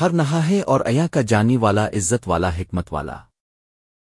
ہر نہا ہے اور ایا کا جانی والا عزت والا حکمت والا۔